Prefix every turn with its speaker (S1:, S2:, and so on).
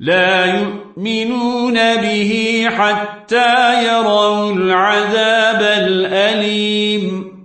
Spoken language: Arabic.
S1: لا يؤمنون به حتى يروا العذاب الأليم.